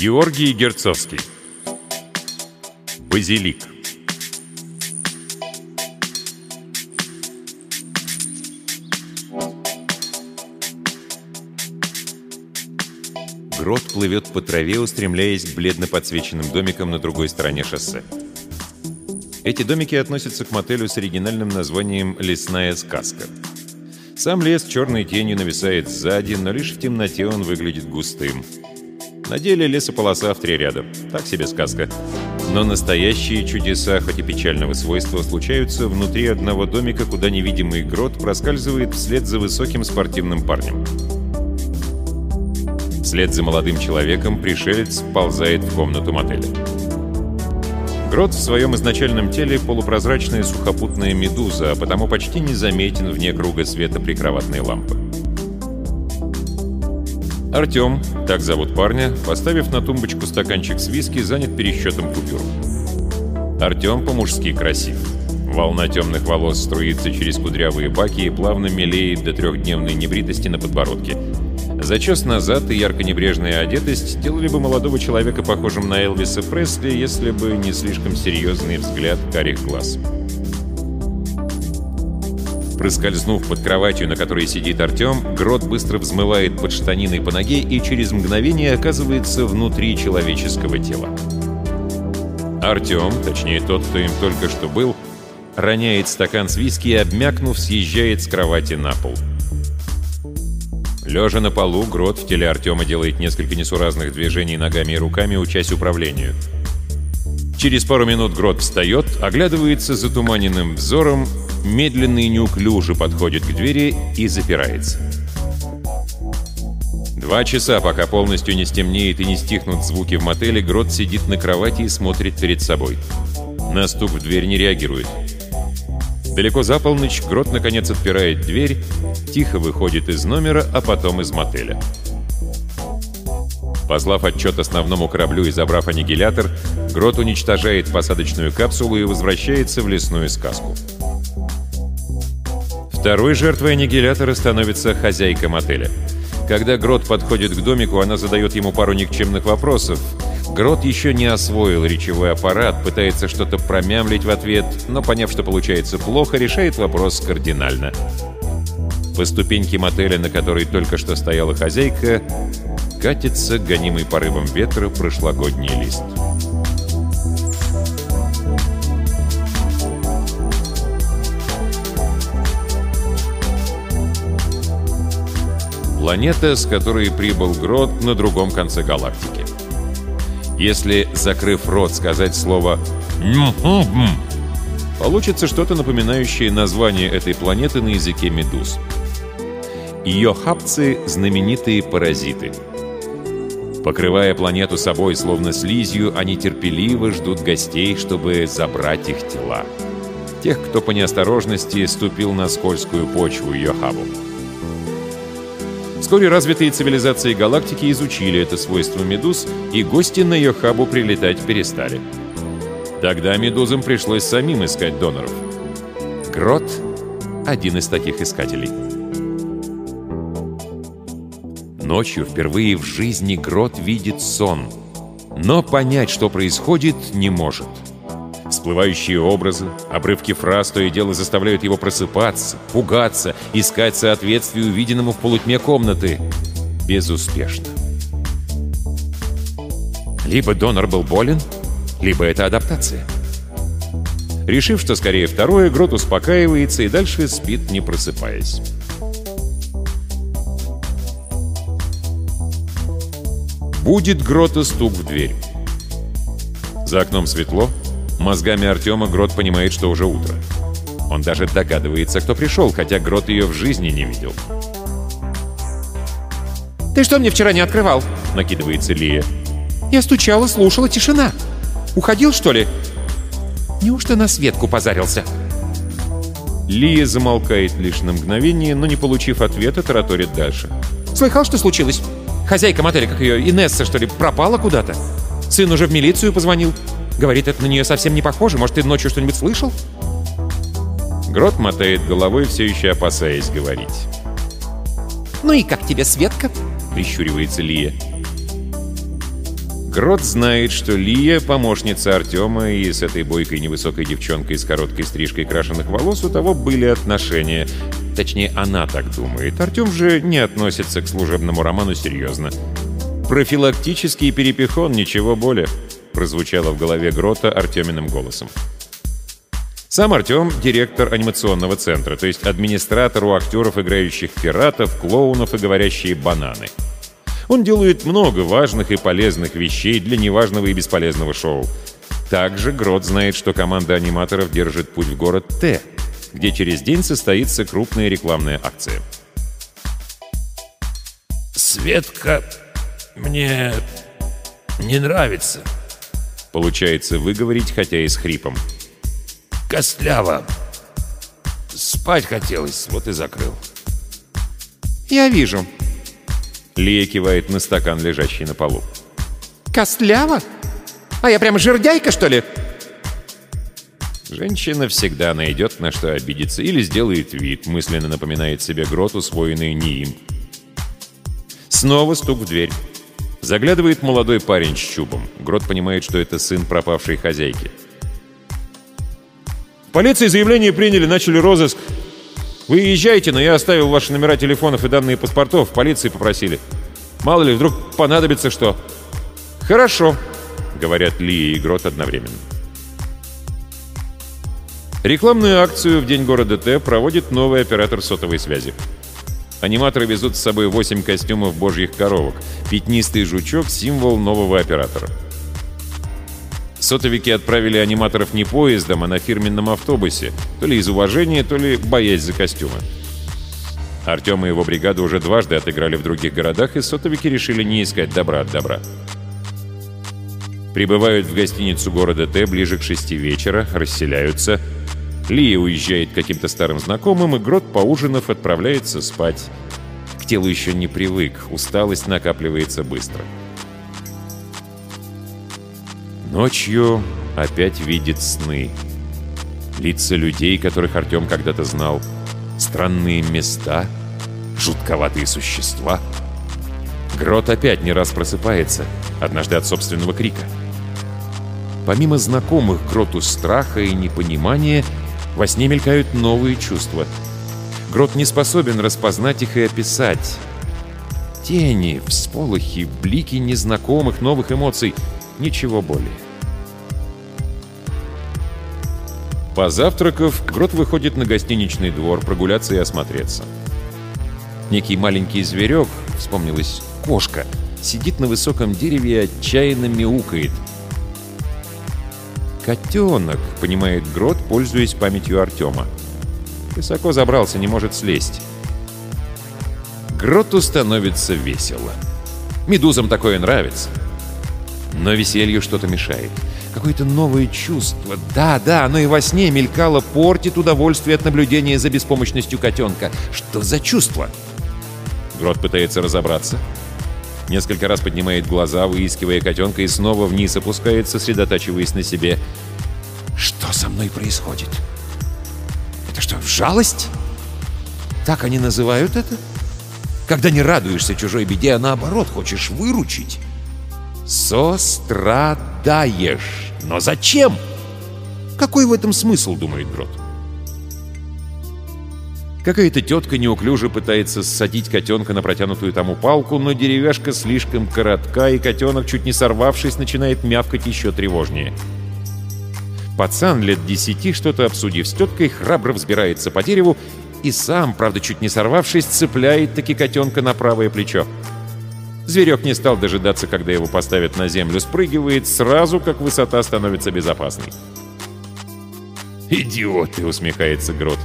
Георгий Герцовский. Базилик. Грот плывет по траве, устремляясь к бледно подсвеченным домикам на другой стороне шоссе. Эти домики относятся к мотелю с оригинальным названием «Лесная сказка». Сам лес черной тенью нависает сзади, но лишь в темноте он выглядит густым. На деле лесополоса в три ряда. Так себе сказка. Но настоящие чудеса, хоть и печального свойства, случаются внутри одного домика, куда невидимый грот проскальзывает вслед за высоким спортивным парнем. Вслед за молодым человеком пришелец ползает в комнату мотеля. Грот в своем изначальном теле полупрозрачная сухопутная медуза, а потому почти не заметен вне круга света прикроватной лампы. Артем, так зовут парня, поставив на тумбочку стаканчик с виски, занят пересчетом купюр. Артем по-мужски красив. Волна темных волос струится через кудрявые баки и плавно мелеет до трехдневной небритости на подбородке. Зачес назад и ярко-небрежная одетость делали бы молодого человека похожим на Элвиса Пресли, если бы не слишком серьезный взгляд карих глаз. Проскользнув под кроватью, на которой сидит Артем, Грот быстро взмывает под штаниной по ноге и через мгновение оказывается внутри человеческого тела. Артем, точнее тот, кто им только что был, роняет стакан с виски и, обмякнув, съезжает с кровати на пол. Лежа на полу, Грот в теле Артема делает несколько несуразных движений ногами и руками, учась управлению. Через пару минут Грот встает, оглядывается затуманенным взором медленно и неуклюже подходит к двери и запирается. Два часа, пока полностью не стемнеет и не стихнут звуки в мотеле, Грот сидит на кровати и смотрит перед собой. На стук в дверь не реагирует. Далеко за полночь Грот наконец отпирает дверь, тихо выходит из номера, а потом из мотеля. Послав отчет основному кораблю и забрав аннигилятор, Грот уничтожает посадочную капсулу и возвращается в лесную сказку. Второй жертвой аннигилятора становится хозяйка мотеля. Когда Грот подходит к домику, она задает ему пару никчемных вопросов. Грот еще не освоил речевой аппарат, пытается что-то промямлить в ответ, но, поняв, что получается плохо, решает вопрос кардинально. По ступеньке мотеля, на которой только что стояла хозяйка, катится гонимый порывом ветра прошлогодний лист. Планета, с которой прибыл Грот на другом конце галактики. Если, закрыв рот, сказать слово «ньм-хм-хм», получится что-то напоминающее название этой планеты на языке медуз. Ее хапцы — знаменитые паразиты. Покрывая планету собой словно слизью, они терпеливо ждут гостей, чтобы забрать их тела. Тех, кто по неосторожности ступил на скользкую почву Йохабу. Вскоре развитые цивилизации галактики изучили это свойство медуз, и гости на Йохабу прилетать перестали. Тогда медузам пришлось самим искать доноров. Грот — один из таких искателей. Ночью впервые в жизни Грот видит сон, но понять, что происходит, не может — Всплывающие образы, обрывки фраз то и дело заставляют его просыпаться, пугаться, искать соответствие увиденному в полутьме комнаты. Безуспешно. Либо донор был болен, либо это адаптация. Решив, что скорее второе, Грот успокаивается и дальше спит, не просыпаясь. Будет Грота стук в дверь. За окном светло, Мозгами Артема Грот понимает, что уже утро. Он даже догадывается, кто пришел, хотя Грот ее в жизни не видел. «Ты что мне вчера не открывал?» — накидывается Лия. «Я стучала, слушала, тишина. Уходил, что ли?» «Неужто на Светку позарился?» Лия замолкает лишь на мгновение, но, не получив ответа, тараторит дальше. «Слыхал, что случилось? Хозяйка мотеля, как ее, Инесса, что ли, пропала куда-то? Сын уже в милицию позвонил. Говорит, это на нее совсем не похоже. Может, ты ночью что-нибудь слышал?» Грот мотает головой, все еще опасаясь говорить. «Ну и как тебе, Светка?» — прищуривается Лия. Грот знает, что Лия — помощница Артема, и с этой бойкой невысокой девчонкой с короткой стрижкой крашеных волос у того были отношения. Точнее, она так думает. Артем же не относится к служебному роману серьезно. «Профилактический перепихон, ничего более», — прозвучало в голове Грота Артеминым голосом. Сам Артем — директор анимационного центра, то есть администратор у актеров, играющих пиратов, клоунов и говорящие бананы — он делает много важных и полезных вещей для неважного и бесполезного шоу. Также Грот знает, что команда аниматоров держит путь в город Т, где через день состоится крупная рекламная акция. «Светка мне не нравится», — получается выговорить, хотя и с хрипом. «Костляво. Спать хотелось, вот и закрыл». «Я вижу», Лия кивает на стакан, лежащий на полу. «Костляво? А я прямо жердяйка, что ли?» Женщина всегда найдет, на что обидеться, или сделает вид, мысленно напоминает себе грот, усвоенный не им. Снова стук в дверь. Заглядывает молодой парень с чубом. Грот понимает, что это сын пропавшей хозяйки. В полиции заявление приняли, начали розыск. Вы езжайте, но я оставил ваши номера телефонов и данные паспортов. Полиции попросили. Мало ли, вдруг понадобится что. Хорошо, говорят Ли и Грот одновременно. Рекламную акцию в День города Т проводит новый оператор сотовой связи. Аниматоры везут с собой 8 костюмов божьих коровок. Пятнистый жучок — символ нового оператора. Сотовики отправили аниматоров не поездом, а на фирменном автобусе, то ли из уважения, то ли боясь за костюмы. Артем и его бригада уже дважды отыграли в других городах, и сотовики решили не искать добра от добра. Прибывают в гостиницу города Т ближе к шести вечера, расселяются. Лия уезжает каким-то старым знакомым, и Грот, поужинав, отправляется спать. К телу еще не привык, усталость накапливается быстро. — Ночью опять видит сны. Лица людей, которых Артем когда-то знал. Странные места, жутковатые существа. Грот опять не раз просыпается, однажды от собственного крика. Помимо знакомых Гроту страха и непонимания, во сне мелькают новые чувства. Грот не способен распознать их и описать. Тени, всполохи, блики незнакомых новых эмоций — Ничего более. Позавтракав, Грот выходит на гостиничный двор прогуляться и осмотреться. Некий маленький зверек, вспомнилась кошка, сидит на высоком дереве и отчаянно мяукает. «Котенок», — понимает Грот, пользуясь памятью Артема. Высоко забрался, не может слезть. Гроту становится весело. Медузам такое нравится. Но веселью что-то мешает. Какое-то новое чувство. Да, да, оно и во сне мелькало, портит удовольствие от наблюдения за беспомощностью котенка. Что за чувство? Грот пытается разобраться. Несколько раз поднимает глаза, выискивая котенка, и снова вниз опускается, сосредотачиваясь на себе. Со мной происходит? Это что, жалость? Так они называют это? Когда не радуешься чужой беде, а наоборот хочешь выручить? Сострадаешь. Но зачем? Какой в этом смысл, думает Грот. Какая-то тетка неуклюже пытается ссадить котенка на протянутую тому палку, но деревяшка слишком коротка, и котенок, чуть не сорвавшись, начинает мявкать еще тревожнее. Пацан лет десяти, что-то обсудив с теткой, храбро взбирается по дереву и сам, правда, чуть не сорвавшись, цепляет таки котенка на правое плечо. Зверек не стал дожидаться, когда его поставят на землю, спрыгивает сразу, как высота становится безопасной. «Идиоты!» — усмехается Грот.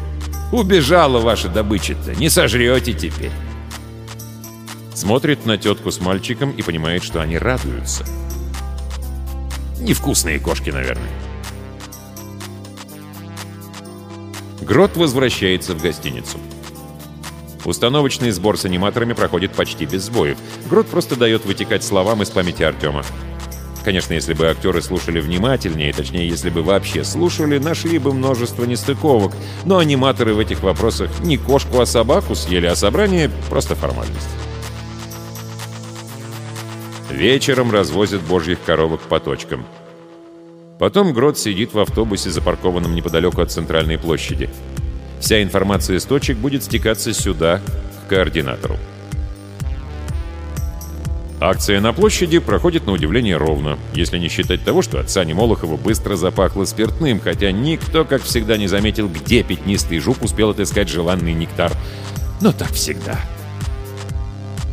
«Убежала ваша добыча-то, не сожрете теперь!» Смотрит на тетку с мальчиком и понимает, что они радуются. Невкусные кошки, наверное. Грот возвращается в гостиницу. Установочный сбор с аниматорами проходит почти без сбоев. Грот просто дает вытекать словам из памяти Артема. Конечно, если бы актеры слушали внимательнее, точнее, если бы вообще слушали, нашли бы множество нестыковок. Но аниматоры в этих вопросах не кошку, а собаку съели, а собрание — просто формальность. Вечером развозят божьих коровок по точкам. Потом Грот сидит в автобусе, запаркованном неподалеку от центральной площади. Вся информация из точек будет стекаться сюда, к координатору. Акция на площади проходит на удивление ровно, если не считать того, что от Сани Молохова быстро запахло спиртным, хотя никто, как всегда, не заметил, где пятнистый жук успел отыскать желанный нектар. Но так всегда.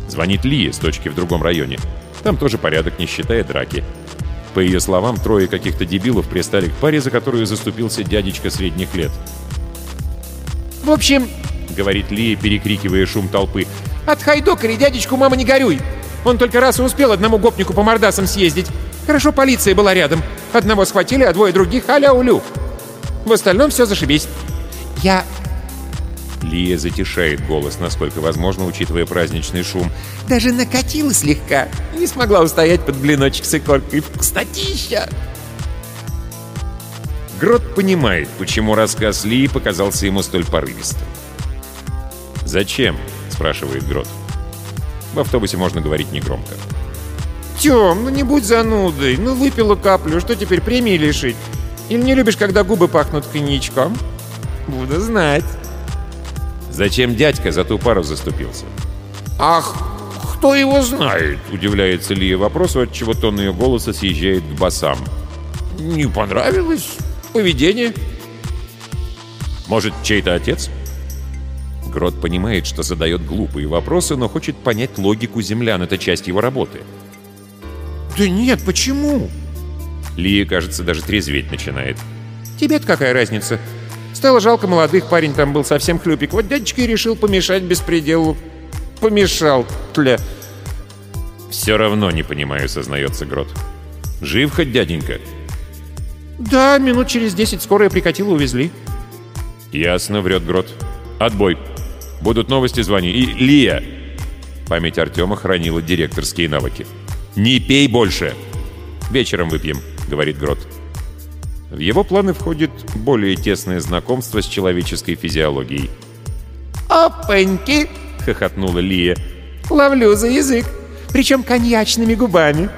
Звонит Лия с точки в другом районе. Там тоже порядок, не считая драки. По ее словам, трое каких-то дебилов пристали к паре, за которую заступился дядечка средних лет. В общем, — говорит Лия, перекрикивая шум толпы, от хайдокари дядечку мама не горюй. Он только раз и успел одному гопнику по мордасам съездить. Хорошо, полиция была рядом. Одного схватили, а двое других аля-улю. В остальном все зашибись. Я Лия затишает голос, насколько возможно, учитывая праздничный шум. Даже накатила слегка. Не смогла устоять под блиночек с икоркой. Вкуснотища! Грот понимает, почему рассказ Лии показался ему столь порывистым. «Зачем?» — спрашивает Грот. В автобусе можно говорить негромко. «Тём, ну не будь занудой. Ну выпила каплю, что теперь премии лишить? Или не любишь, когда губы пахнут коньячком? Буду знать». Зачем дядька за ту пару заступился? «Ах, кто его знает?» Удивляется Лия вопросу, от чего тон ее голоса съезжает к басам. «Не понравилось поведение?» «Может, чей-то отец?» Грот понимает, что задает глупые вопросы, но хочет понять логику землян. Это часть его работы. «Да нет, почему?» Лия, кажется, даже трезветь начинает. «Тебе-то какая разница? Стало жалко молодых, парень там был совсем хлюпик. Вот дядечка и решил помешать беспределу. Помешал, тля. «Все равно не понимаю», — сознается Грот. «Жив хоть дяденька?» «Да, минут через десять скорая прикатила, увезли». «Ясно», — врет Грот. «Отбой. Будут новости, звони. И Лия!» Память Артема хранила директорские навыки. «Не пей больше!» «Вечером выпьем», — говорит Грот. В его планы входит более тесное знакомство с человеческой физиологией. «Опаньки!» — хохотнула Лия. «Ловлю за язык, причем коньячными губами».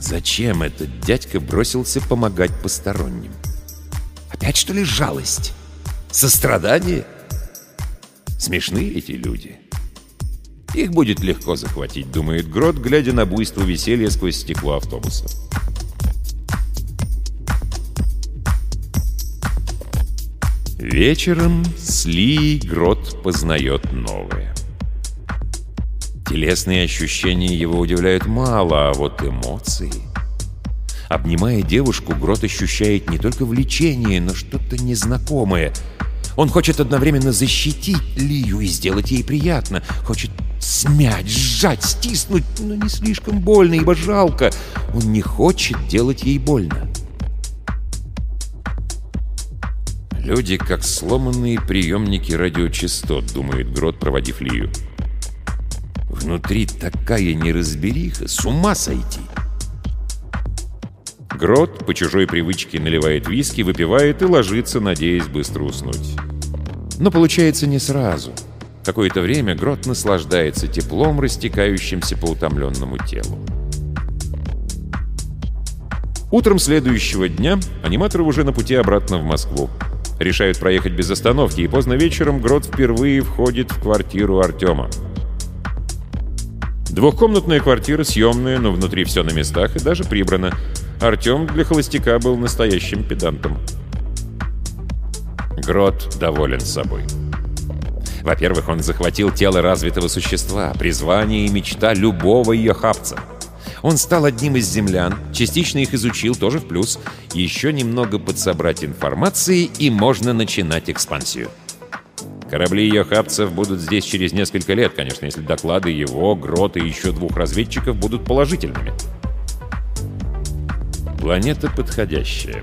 Зачем этот дядька бросился помогать посторонним? Опять что ли жалость? Сострадание? Смешны эти люди. Их будет легко захватить, думает Грот, глядя на буйство веселья сквозь стекло автобуса. Вечером Сли Грот познает новое. Телесные ощущения его удивляют мало, а вот эмоции... Обнимая девушку, Грот ощущает не только влечение, но что-то незнакомое. Он хочет одновременно защитить Лию и сделать ей приятно. Хочет смять, сжать, стиснуть, но не слишком больно, ибо жалко. Он не хочет делать ей больно. «Люди, как сломанные приемники радиочастот», — думает Грот, проводив Лию. «Внутри такая неразбериха, с ума сойти!» Грот по чужой привычке наливает виски, выпивает и ложится, надеясь быстро уснуть. Но получается не сразу. Какое-то время Грот наслаждается теплом, растекающимся по утомленному телу. Утром следующего дня аниматоры уже на пути обратно в Москву. Решают проехать без остановки, и поздно вечером Грот впервые входит в квартиру Артема. Двухкомнатная квартира, съемная, но внутри все на местах и даже прибрано. Артем для холостяка был настоящим педантом. Грот доволен собой. Во-первых, он захватил тело развитого существа, призвание и мечта любого ее хапца. Он стал одним из землян, частично их изучил, тоже в плюс. Еще немного подсобрать информации, и можно начинать экспансию. Корабли йохапцев будут здесь через несколько лет, конечно, если доклады его, Грота и еще двух разведчиков будут положительными. Планета подходящая.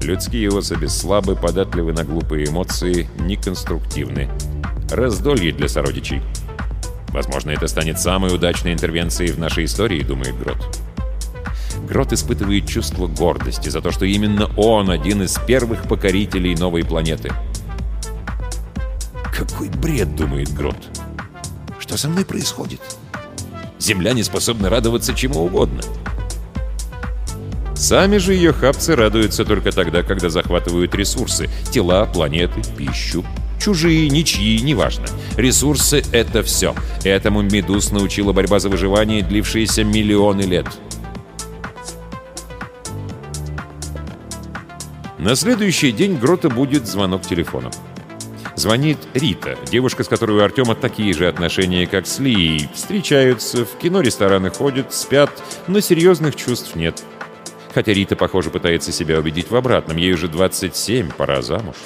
Людские особи слабы, податливы на глупые эмоции, неконструктивны. Раздолье для сородичей. Возможно, это станет самой удачной интервенцией в нашей истории, думает Грот. Грот испытывает чувство гордости за то, что именно он один из первых покорителей новой планеты. «Какой бред!» — думает Грот. «Что со мной происходит? Земляне способны радоваться чему угодно. Сами же ее хапцы радуются только тогда, когда захватывают ресурсы — тела, планеты, пищу. Чужие, ничьи, неважно. Ресурсы — это все. Этому Медуз научила борьба за выживание, длившаяся миллионы лет. На следующий день Грота будет звонок телефоном. Звонит Рита, девушка, с которой у Артема такие же отношения, как с Лией. Встречаются, в кино-рестораны ходят, спят, но серьезных чувств нет. Хотя Рита, похоже, пытается себя убедить в обратном. Ей уже 27, пора замуж.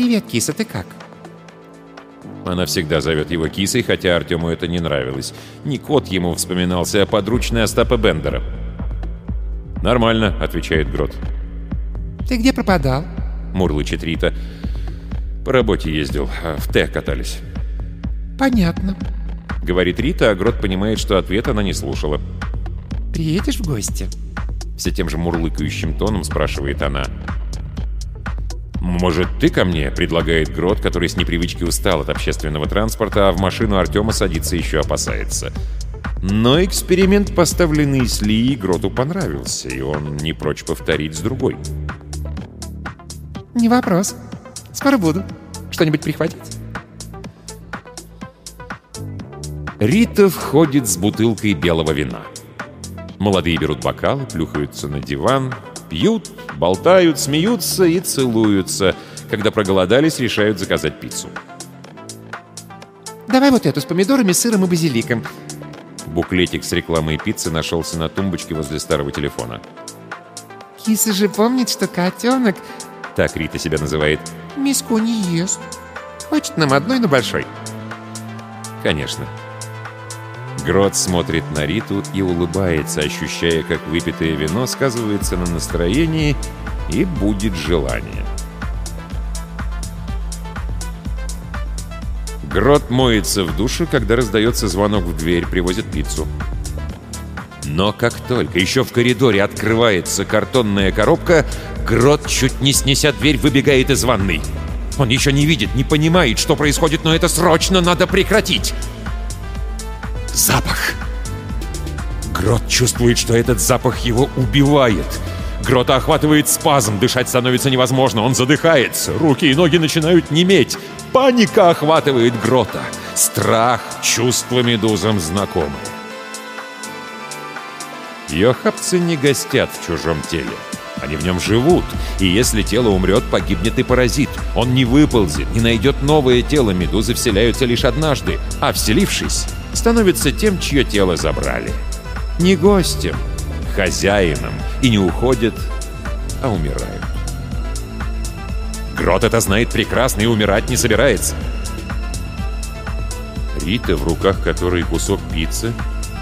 «Привет, киса, ты как?» Она всегда зовет его кисой, хотя Артему это не нравилось. Не кот ему вспоминался, а подручный Остапа Бендера. «Нормально», — отвечает Грот. «Ты где пропадал?» — мурлычет Рита. «По работе ездил, а в Т катались». «Понятно». — говорит Рита, а Грот понимает, что ответ она не слушала. «Приедешь в гости?» Все тем же мурлыкающим тоном спрашивает она. «Может, ты ко мне?» — предлагает Грот, который с непривычки устал от общественного транспорта, а в машину Артема садиться еще опасается. Но эксперимент, поставленный с Ли, Гроту понравился, и он не прочь повторить с другой. «Не вопрос. Скоро буду. Что-нибудь прихватить?» Рита входит с бутылкой белого вина. Молодые берут бокалы, плюхаются на диван, пьют, болтают, смеются и целуются. Когда проголодались, решают заказать пиццу. «Давай вот эту с помидорами, сыром и базиликом». Буклетик с рекламой пиццы нашелся на тумбочке возле старого телефона. «Киса же помнит, что котенок Так Рита себя называет. миску не ест. Хочет нам одной, но большой». Конечно. Грот смотрит на Риту и улыбается, ощущая, как выпитое вино сказывается на настроении и будет желание. Грот моется в душе, когда раздается звонок в дверь, привозят пиццу. Но как только еще в коридоре открывается картонная коробка, Грот, чуть не снеся дверь, выбегает из ванной. Он еще не видит, не понимает, что происходит, но это срочно надо прекратить. Запах. Грот чувствует, что этот запах его убивает. Грота охватывает спазм, дышать становится невозможно, он задыхается, руки и ноги начинают неметь. Паника охватывает Грота. Страх, чувство медузам знакомы. Йохапцы не гостят в чужом теле. Они в нем живут, и если тело умрет, погибнет и паразит. Он не выползет, не найдет новое тело, медузы вселяются лишь однажды, а вселившись, становится тем, чье тело забрали. Не гостем, хозяином, и не уходят, а умирают. Грот это знает прекрасно и умирать не собирается. Рита, в руках которой кусок пиццы,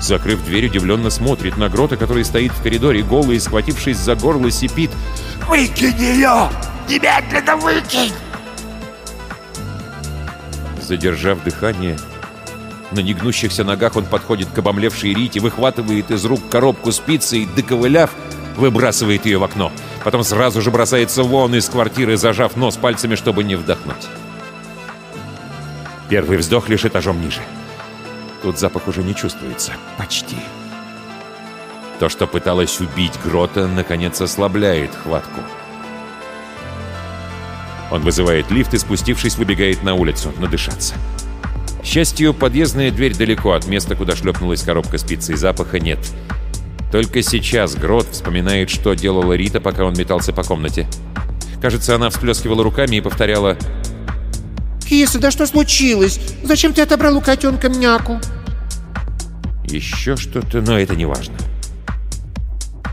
закрыв дверь, удивленно смотрит на Грота, который стоит в коридоре, голый схватившись за горло, сипит. Выкинь ее! Немедленно выкинь! Задержав дыхание, на негнущихся ногах он подходит к обомлевшей Рите, выхватывает из рук коробку с пиццей доковыляв, выбрасывает ее в окно. Потом сразу же бросается вон из квартиры, зажав нос пальцами, чтобы не вдохнуть. Первый вздох лишь этажом ниже. Тут запах уже не чувствуется. Почти. То, что пыталось убить Грота, наконец ослабляет хватку. Он вызывает лифт и, спустившись, выбегает на улицу, надышаться. К счастью, подъездная дверь далеко от места, куда шлепнулась коробка с пиццей, запаха нет. Только сейчас Грот вспоминает, что делала Рита, пока он метался по комнате. Кажется, она всплескивала руками и повторяла «Киса, да что случилось? Зачем ты отобрал у котенка мяку?» Еще что-то, но это не важно.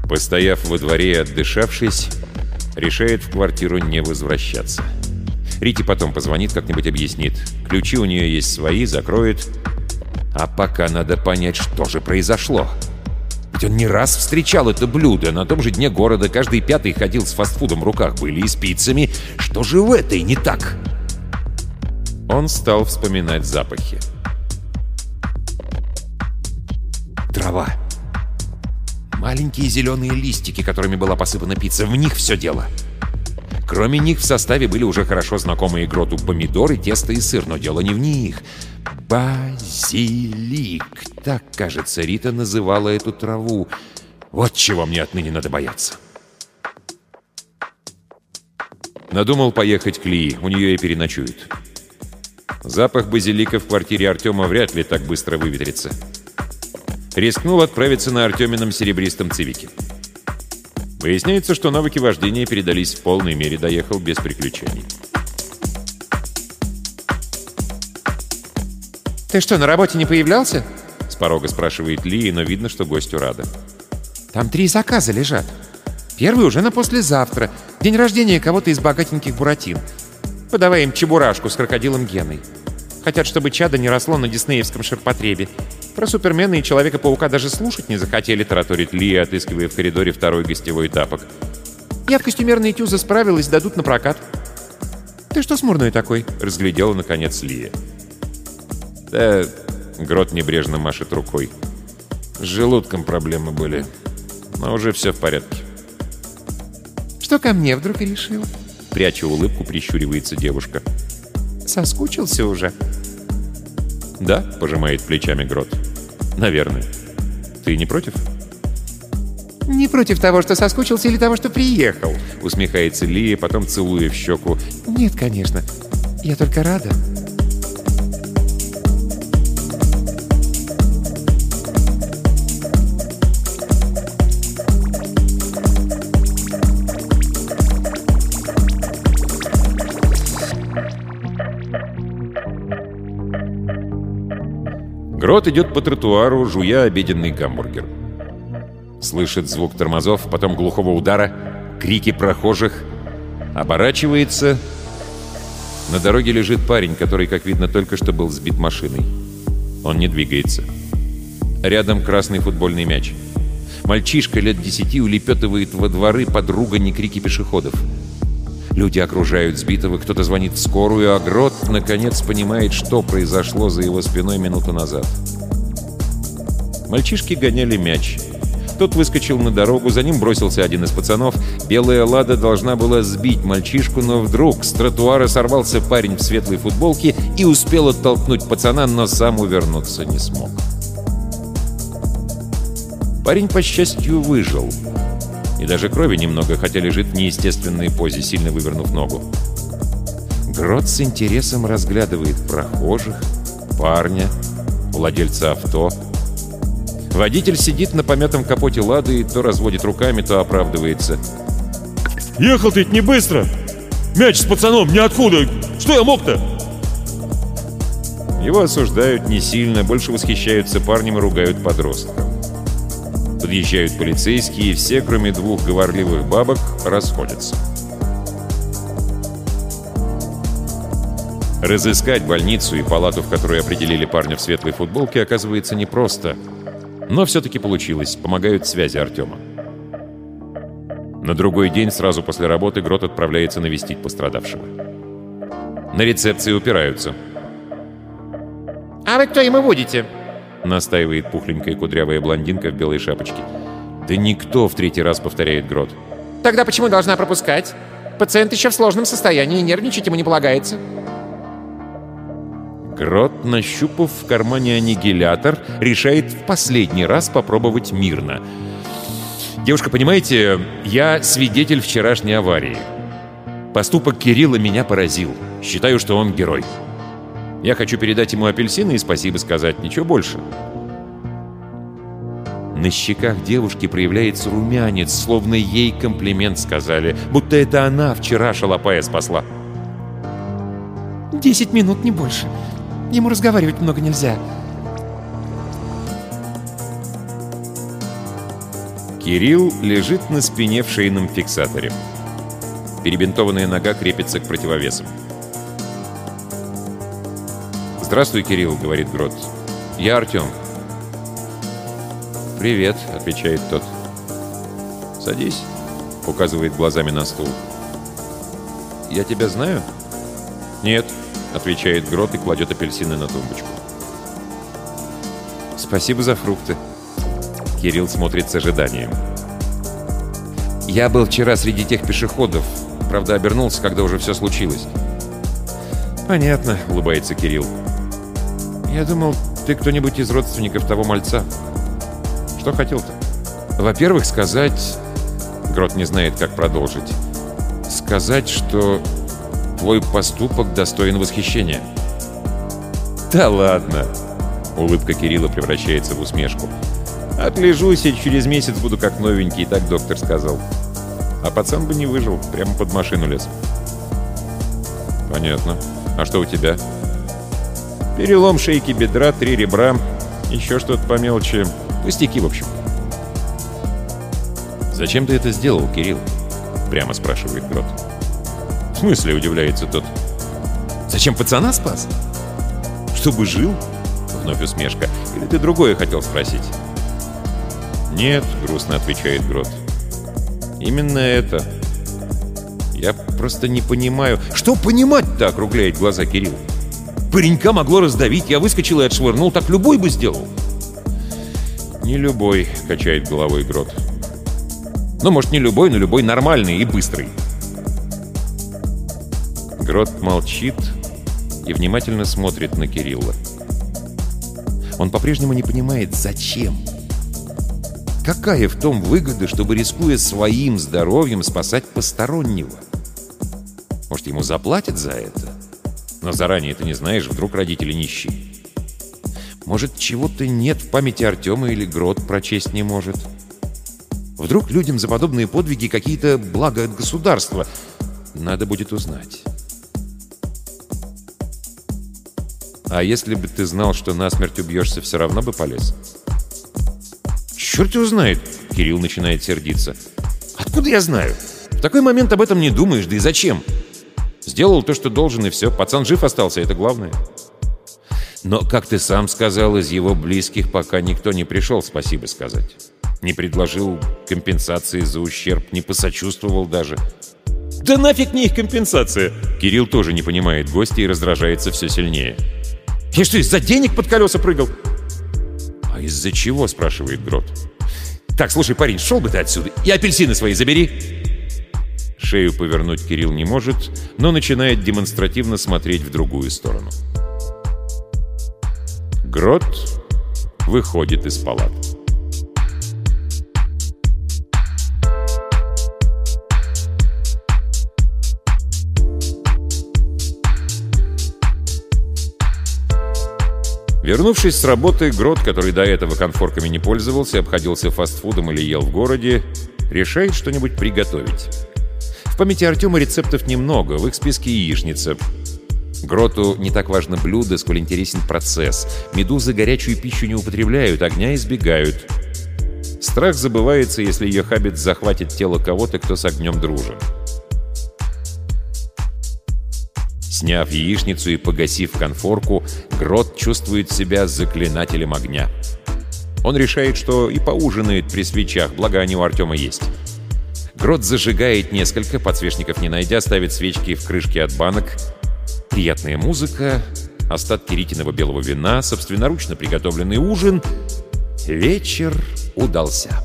Постояв во дворе и отдышавшись, решает в квартиру не возвращаться. Рите потом позвонит, как-нибудь объяснит. Ключи у нее есть свои, закроет. А пока надо понять, что же произошло. Ведь он не раз встречал это блюдо. На том же дне города каждый пятый ходил с фастфудом в руках, были и с пиццами. Что же в этой не так? Он стал вспоминать запахи. Трава. Маленькие зеленые листики, которыми была посыпана пицца. В них все дело. Кроме них в составе были уже хорошо знакомые Гроту помидоры, тесто и сыр, но дело не в них. Базилик. Так, кажется, Рита называла эту траву. Вот чего мне отныне надо бояться. Надумал поехать к Ли, у нее и переночует. Запах базилика в квартире Артема вряд ли так быстро выветрится. Рискнул отправиться на Артемином серебристом цивике. Выясняется, что навыки вождения передались в полной мере, доехал без приключений. «Ты что, на работе не появлялся?» С порога спрашивает Ли, но видно, что гостю рада. «Там три заказа лежат. Первый уже на послезавтра. День рождения кого-то из богатеньких буратин. Подавай им чебурашку с крокодилом Геной. Хотят, чтобы чадо не росло на диснеевском ширпотребе. Про Супермена и Человека-паука даже слушать не захотели, тараторит Ли, отыскивая в коридоре второй гостевой тапок. Я в костюмерные тюзы справилась, дадут на прокат. Ты что смурной такой? Разглядела, наконец, Лия. Да, Грот небрежно машет рукой. С желудком проблемы были, но уже все в порядке. Что ко мне вдруг решила? Пряча улыбку, прищуривается девушка. Соскучился уже? «Да», — пожимает плечами Грот. «Наверное. Ты не против?» «Не против того, что соскучился или того, что приехал?» Усмехается Лия, потом целуя в щеку. «Нет, конечно. Я только рада». Грот идет по тротуару, жуя обеденный гамбургер. Слышит звук тормозов, потом глухого удара, крики прохожих. Оборачивается. На дороге лежит парень, который, как видно, только что был сбит машиной. Он не двигается. Рядом красный футбольный мяч. Мальчишка лет десяти улепетывает во дворы под ругань крики пешеходов. Люди окружают сбитого, кто-то звонит в скорую, а Грот, наконец, понимает, что произошло за его спиной минуту назад. Мальчишки гоняли мяч. Тот выскочил на дорогу, за ним бросился один из пацанов. Белая лада должна была сбить мальчишку, но вдруг с тротуара сорвался парень в светлой футболке и успел оттолкнуть пацана, но сам увернуться не смог. Парень, по счастью, выжил. И даже крови немного, хотя лежит в неестественной позе, сильно вывернув ногу. Грот с интересом разглядывает прохожих, парня, владельца авто. Водитель сидит на помятом капоте «Лады» и то разводит руками, то оправдывается. «Ехал ты не быстро! Мяч с пацаном ниоткуда! Что я мог-то?» Его осуждают не сильно, больше восхищаются парнем и ругают подростком. Подъезжают полицейские, и все, кроме двух говорливых бабок, расходятся. Разыскать больницу и палату, в которой определили парня в светлой футболке, оказывается непросто. Но все-таки получилось, помогают связи Артема. На другой день, сразу после работы, Грот отправляется навестить пострадавшего. На рецепции упираются. «А вы кто ему будете?» Настаивает пухленькая кудрявая блондинка в белой шапочке. «Да никто!» — в третий раз повторяет Грот. «Тогда почему должна пропускать? Пациент еще в сложном состоянии, нервничать ему не полагается». Грот, нащупав в кармане аннигилятор, решает в последний раз попробовать мирно. «Девушка, понимаете, я свидетель вчерашней аварии. Поступок Кирилла меня поразил. Считаю, что он герой. Я хочу передать ему апельсины и спасибо сказать, ничего больше». На щеках девушки проявляется румянец, словно ей комплимент сказали, будто это она вчера шалопая спасла. «Десять минут, не больше. Ему разговаривать много нельзя». Кирилл лежит на спине в шейном фиксаторе. Перебинтованная нога крепится к противовесам. «Здравствуй, Кирилл», — говорит Грот. «Я Артем». «Привет», — отвечает тот. «Садись», — указывает глазами на стул. «Я тебя знаю?» «Нет», — отвечает Грот и кладет апельсины на тумбочку. «Спасибо за фрукты». Кирилл смотрит с ожиданием. «Я был вчера среди тех пешеходов. правда, обернулся, когда уже все случилось. «Понятно», — улыбается Кирилл. «Я думал, ты кто-нибудь из родственников того мальца. Что хотел-то?» «Во-первых, сказать...» Грот не знает, как продолжить. «Сказать, что твой поступок достоин восхищения». «Да ладно!» Улыбка Кирилла превращается в усмешку. «Отлежусь, и через месяц буду как новенький, так доктор сказал. А пацан бы не выжил, прямо под машину лез». «Понятно. А что у тебя?» «Перелом шейки бедра, три ребра, еще что-то по мелочи. Пустяки, в общем». «Зачем ты это сделал, Кирилл?» Прямо спрашивает Грот. «В смысле?» — удивляется тот. «Зачем пацана спас?» «Чтобы жил?» Вновь усмешка. «Или ты другое хотел спросить?» «Нет», — грустно отвечает Грот. «Именно это. Я просто не понимаю...» «Что понимать-то?» — округляет глаза Кирилл. «Паренька могло раздавить, я выскочил и отшвырнул, так любой бы сделал». «Не любой», — качает головой Грот. «Ну, может, не любой, но любой нормальный и быстрый». Грот молчит и внимательно смотрит на Кирилла. Он по-прежнему не понимает, зачем. Какая в том выгода, чтобы, рискуя своим здоровьем, спасать постороннего? Может, ему заплатят за это? Но заранее ты не знаешь, вдруг родители нищие. Может, чего-то нет в памяти Артема или Грот прочесть не может? Вдруг людям за подобные подвиги какие-то блага от государства? Надо будет узнать. А если бы ты знал, что насмерть убьешься, все равно бы полез? Черт его знает! Кирилл начинает сердиться. Откуда я знаю? В такой момент об этом не думаешь, да и зачем? Сделал то, что должен, и все. Пацан жив остался, это главное. Но, как ты сам сказал, из его близких пока никто не пришел спасибо сказать. Не предложил компенсации за ущерб, не посочувствовал даже. Да нафиг мне их компенсация! Кирилл тоже не понимает гостя и раздражается все сильнее. Я что, из-за денег под колеса прыгал? А из-за чего, спрашивает Грот. Так, слушай, парень, шел бы ты отсюда и апельсины свои забери. Шею повернуть Кирилл не может, но начинает демонстративно смотреть в другую сторону. Грот выходит из палаты. Вернувшись с работы, Грот, который до этого конфорками не пользовался, обходился фастфудом или ел в городе, решает что-нибудь приготовить. В памяти Артема рецептов немного, в их списке яичница. Гроту не так важно блюдо, сколь интересен процесс. Медузы горячую пищу не употребляют, огня избегают. Страх забывается, если ее хабит захватит тело кого-то, кто с огнем дружен. Сняв яичницу и погасив конфорку, Грот чувствует себя заклинателем огня. Он решает, что и поужинает при свечах, благо они у Артема есть. Грот зажигает несколько, подсвечников не найдя, ставит свечки в крышки от банок. Приятная музыка, остатки ритиного белого вина, собственноручно приготовленный ужин. Вечер удался.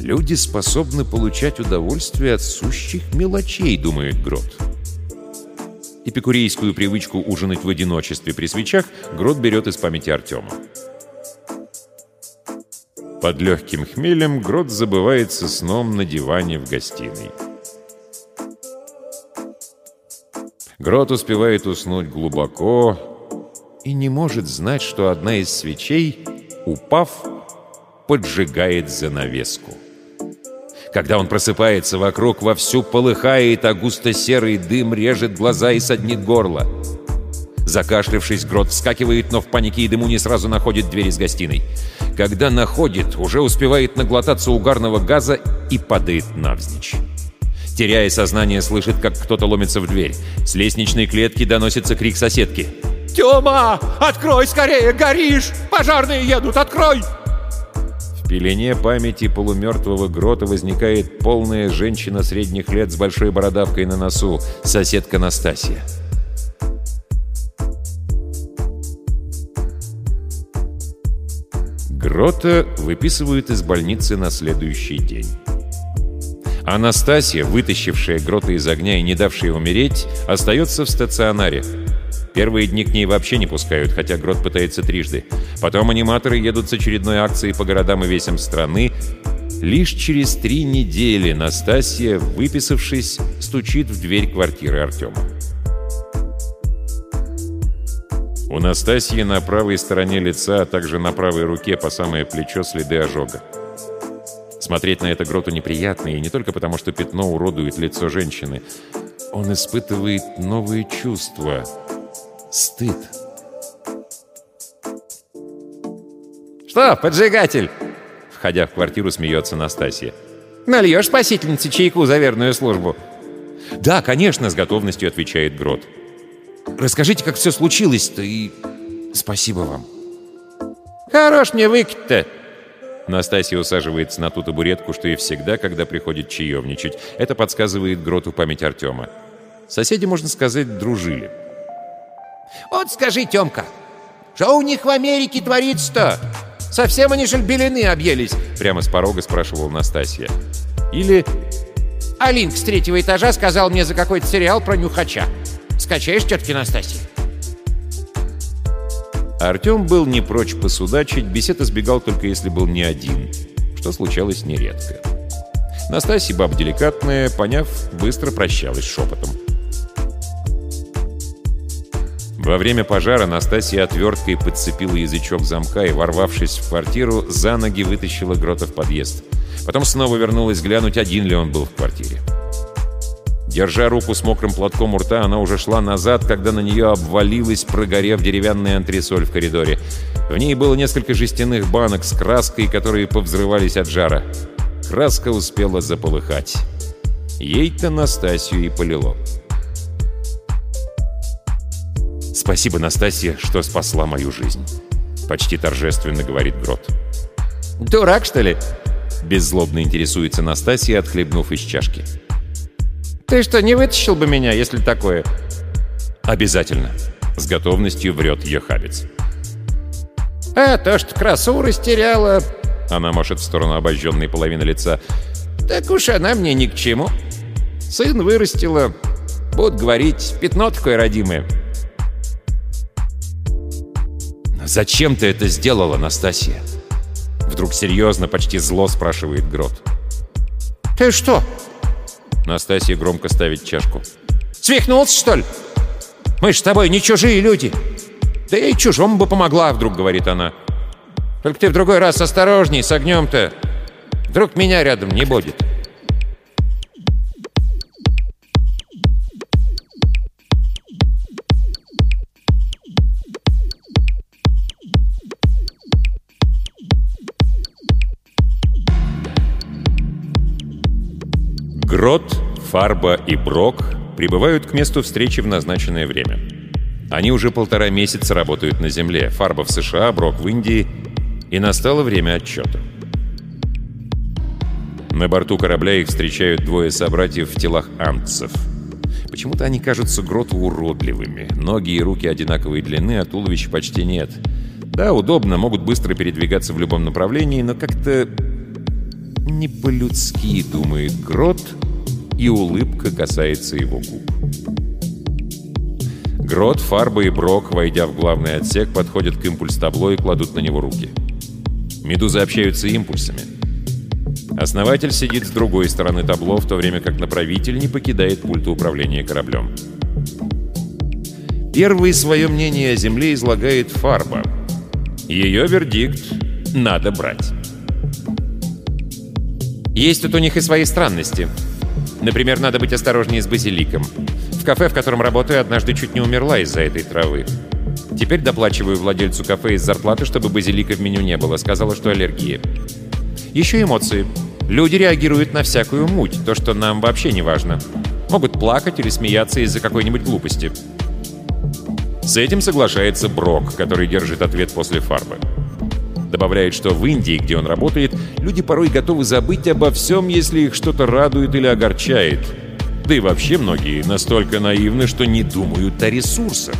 Люди способны получать удовольствие от сущих мелочей, думает Грот. Эпикурейскую привычку ужинать в одиночестве при свечах Грот берет из памяти Артема. Под легким хмелем Грот забывается сном на диване в гостиной. Грот успевает уснуть глубоко и не может знать, что одна из свечей, упав, поджигает занавеску. Когда он просыпается, вокруг вовсю полыхает, а густо-серый дым режет глаза и саднит горло. Закашлявшись, Грот вскакивает, но в панике и дыму не сразу находит дверь из гостиной. Когда находит, уже успевает наглотаться угарного газа и падает навзничь. Теряя сознание, слышит, как кто-то ломится в дверь. С лестничной клетки доносится крик соседки. «Тёма! Открой скорее! Горишь! Пожарные едут! Открой!» В пелене памяти полумертвого грота возникает полная женщина средних лет с большой бородавкой на носу, соседка Настасья. Грота выписывают из больницы на следующий день. Анастасия, вытащившая Грота из огня и не давшая умереть, остается в стационаре. Первые дни к ней вообще не пускают, хотя Грот пытается трижды. Потом аниматоры едут с очередной акцией по городам и весям страны. Лишь через три недели Настасья, выписавшись, стучит в дверь квартиры Артема. У Настасьи на правой стороне лица, а также на правой руке по самое плечо следы ожога. Смотреть на это Гроту неприятно, и не только потому, что пятно уродует лицо женщины. Он испытывает новые чувства. Стыд. «Что, поджигатель?» Входя в квартиру, смеется Настасья. «Нальешь спасительнице чайку за верную службу?» «Да, конечно», — с готовностью отвечает Грот. «Расскажите, как все случилось-то, и спасибо вам». «Хорош мне выкать-то!» Настасья усаживается на ту табуретку, что и всегда, когда приходит чаевничать. Это подсказывает Гроту память Артема. Соседи, можно сказать, дружили. «Вот скажи, Тёмка, что у них в Америке творится-то? Совсем они шельбелены объелись?» Прямо с порога спрашивала Настасья. Или... Алинк с третьего этажа сказал мне за какой-то сериал про нюхача. Скачаешь, тетки Настасья? Артем был не прочь посудачить, бесед избегал только если был не один, что случалось нередко. Настасья, баба деликатная, поняв, быстро прощалась шепотом. Во время пожара Настасья отверткой подцепила язычок замка и, ворвавшись в квартиру, за ноги вытащила Грота в подъезд. Потом снова вернулась глянуть, один ли он был в квартире. Держа руку с мокрым платком у рта, она уже шла назад, когда на нее обвалилась, прогорев деревянный антресоль в коридоре. В ней было несколько жестяных банок с краской, которые повзрывались от жара. Краска успела заполыхать. Ей-то Настасью и полило. «Спасибо, Настасья, что спасла мою жизнь», — почти торжественно говорит Грот. «Дурак, что ли?» — беззлобно интересуется Настасья, отхлебнув из чашки. «Ты что, не вытащил бы меня, если такое?» «Обязательно», — с готовностью врет Йохабец. «А то, что красу растеряла...» Она машет в сторону обожженной половины лица. «Так уж она мне ни к чему. Сын вырастила. Будут говорить, пятно такое родимое». «Зачем ты это сделала, Настасья?» Вдруг серьезно, почти зло спрашивает Грот. «Ты что?» Настасья громко ставит чашку. «Свихнулся, что ли? Мы с тобой не чужие люди. Да и чужому бы помогла, вдруг говорит она. Только ты в другой раз осторожней с огнем-то. Вдруг меня рядом не будет». Грот, Фарба и Брок прибывают к месту встречи в назначенное время. Они уже полтора месяца работают на Земле. Фарба в США, Брок в Индии. И настало время отчета. На борту корабля их встречают двое собратьев в телах антцев. Почему-то они кажутся Гроту уродливыми. Ноги и руки одинаковой длины, а туловища почти нет. Да, удобно, могут быстро передвигаться в любом направлении, но как-то не по-людски, думает Грот, и улыбка касается его губ. Грот, Фарба и Брок, войдя в главный отсек, подходят к импульс-табло и кладут на него руки. Медузы общаются импульсами. Основатель сидит с другой стороны табло, в то время как направитель не покидает пульта управления кораблем. Первый свое мнение о Земле излагает Фарба. Ее вердикт — надо брать. Есть тут у них и свои странности. Например, надо быть осторожнее с базиликом. В кафе, в котором работаю, однажды чуть не умерла из-за этой травы. Теперь доплачиваю владельцу кафе из зарплаты, чтобы базилика в меню не было. Сказала, что аллергия. Еще эмоции. Люди реагируют на всякую муть, то, что нам вообще не важно. Могут плакать или смеяться из-за какой-нибудь глупости. С этим соглашается Брок, который держит ответ после фарбы. Добавляет, что в Индии, где он работает, люди порой готовы забыть обо всем, если их что-то радует или огорчает. Да и вообще многие настолько наивны, что не думают о ресурсах.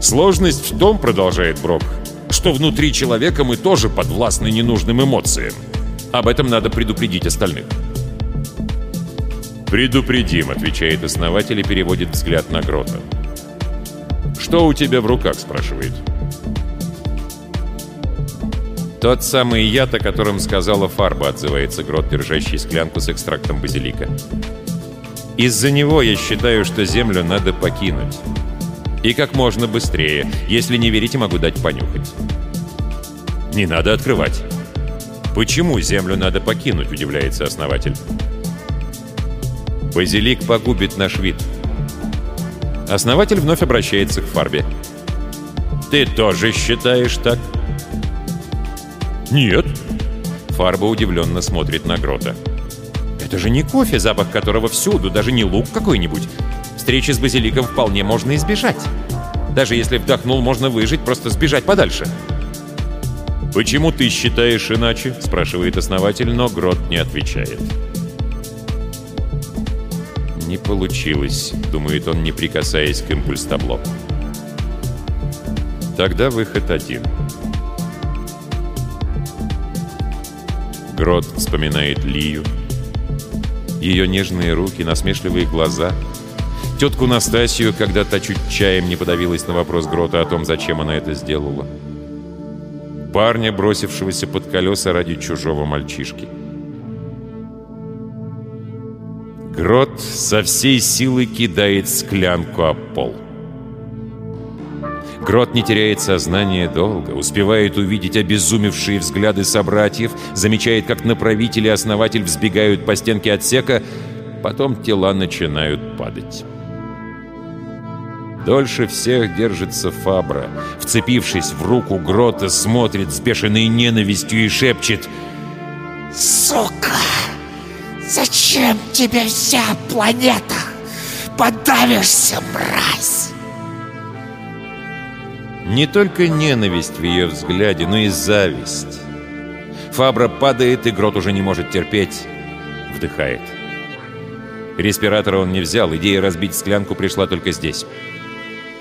Сложность в том, продолжает Брок, что внутри человека мы тоже подвластны ненужным эмоциям. Об этом надо предупредить остальных. «Предупредим», — отвечает основатель и переводит взгляд на Грота. «Что у тебя в руках?» — спрашивает. «Тот самый яд, о котором сказала Фарба», — отзывается Грот, держащий склянку с экстрактом базилика. «Из-за него я считаю, что Землю надо покинуть. И как можно быстрее. Если не верите, могу дать понюхать». «Не надо открывать». «Почему Землю надо покинуть?» — удивляется основатель. «Базилик погубит наш вид». Основатель вновь обращается к Фарбе. «Ты тоже считаешь так?» «Нет». Фарба удивленно смотрит на Грота. «Это же не кофе, запах которого всюду, даже не лук какой-нибудь. Встречи с базиликом вполне можно избежать. Даже если вдохнул, можно выжить, просто сбежать подальше». «Почему ты считаешь иначе?» — спрашивает основатель, но Грот не отвечает. «Не получилось», — думает он, не прикасаясь к импульс-табло. «Тогда выход один». Грот вспоминает Лию. Ее нежные руки, насмешливые глаза. Тетку Настасью, когда та чуть чаем не подавилась на вопрос Грота о том, зачем она это сделала парня, бросившегося под колеса ради чужого мальчишки. Грот со всей силы кидает склянку об пол. Грот не теряет сознание долго, успевает увидеть обезумевшие взгляды собратьев, замечает, как направитель и основатель взбегают по стенке отсека, потом тела начинают падать. Дольше всех держится Фабра. Вцепившись в руку Грота, смотрит с бешеной ненавистью и шепчет «Сука! Зачем тебе вся планета? Подавишься, мразь!» Не только ненависть в ее взгляде, но и зависть. Фабра падает, и Грот уже не может терпеть. Вдыхает. Респиратора он не взял, идея разбить склянку пришла только здесь.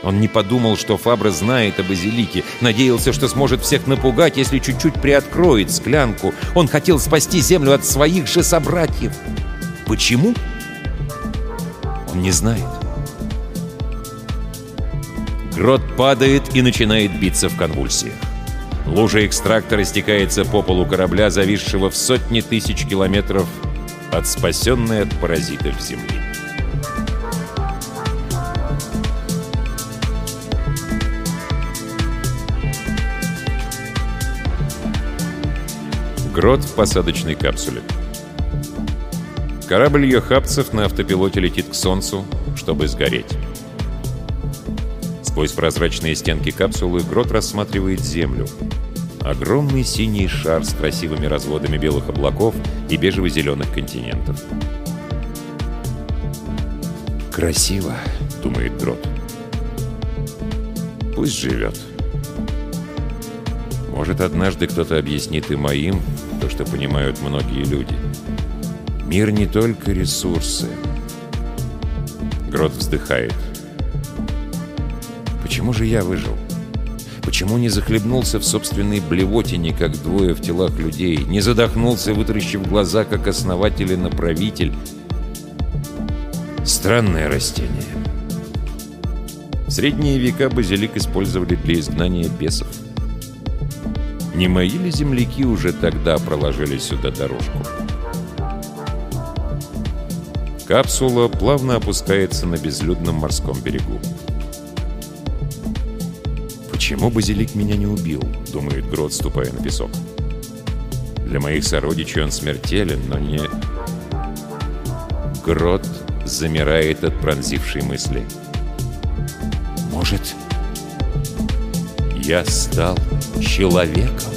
Он не подумал, что Фабра знает о базилике, надеялся, что сможет всех напугать, если чуть-чуть приоткроет склянку. Он хотел спасти Землю от своих же собратьев. Почему? Он не знает. Грот падает и начинает биться в конвульсиях. Лужа экстракта растекается по полу корабля, зависшего в сотни тысяч километров от спасенной от паразитов Земли. Грот в посадочной капсуле. Корабль Йохапцев на автопилоте летит к Солнцу, чтобы сгореть. Сквозь прозрачные стенки капсулы Грот рассматривает Землю. Огромный синий шар с красивыми разводами белых облаков и бежево-зеленых континентов. «Красиво», — думает Грот. «Пусть живет». Может, однажды кто-то объяснит и моим то, что понимают многие люди. Мир не только ресурсы. Грот вздыхает. Почему же я выжил? Почему не захлебнулся в собственной блевотине, как двое в телах людей? Не задохнулся, вытаращив глаза, как основатель и направитель? Странное растение. В средние века базилик использовали для изгнания бесов. Не мои ли земляки уже тогда проложили сюда дорожку? Капсула плавно опускается на безлюдном морском берегу. «Почему базилик меня не убил?» — думает Грот, ступая на песок. «Для моих сородичей он смертелен, но не...» Грот замирает от пронзившей мысли. «Может, я стал человеком?»